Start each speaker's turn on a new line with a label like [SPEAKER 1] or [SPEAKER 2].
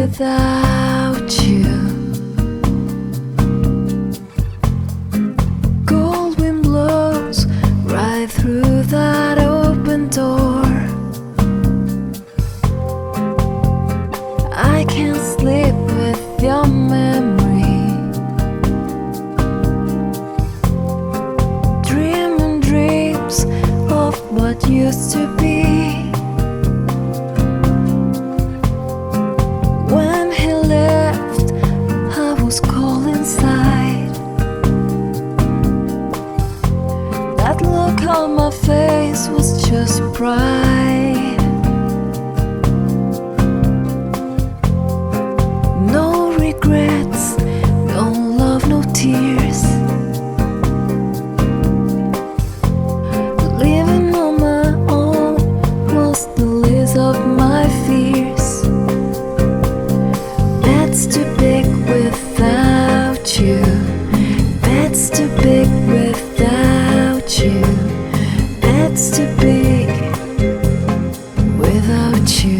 [SPEAKER 1] Bed's what used to be. When he left, I was cold inside. That look on my face was just pride. The least of my fears. That's too big without you. That's too big without you. That's too big without you.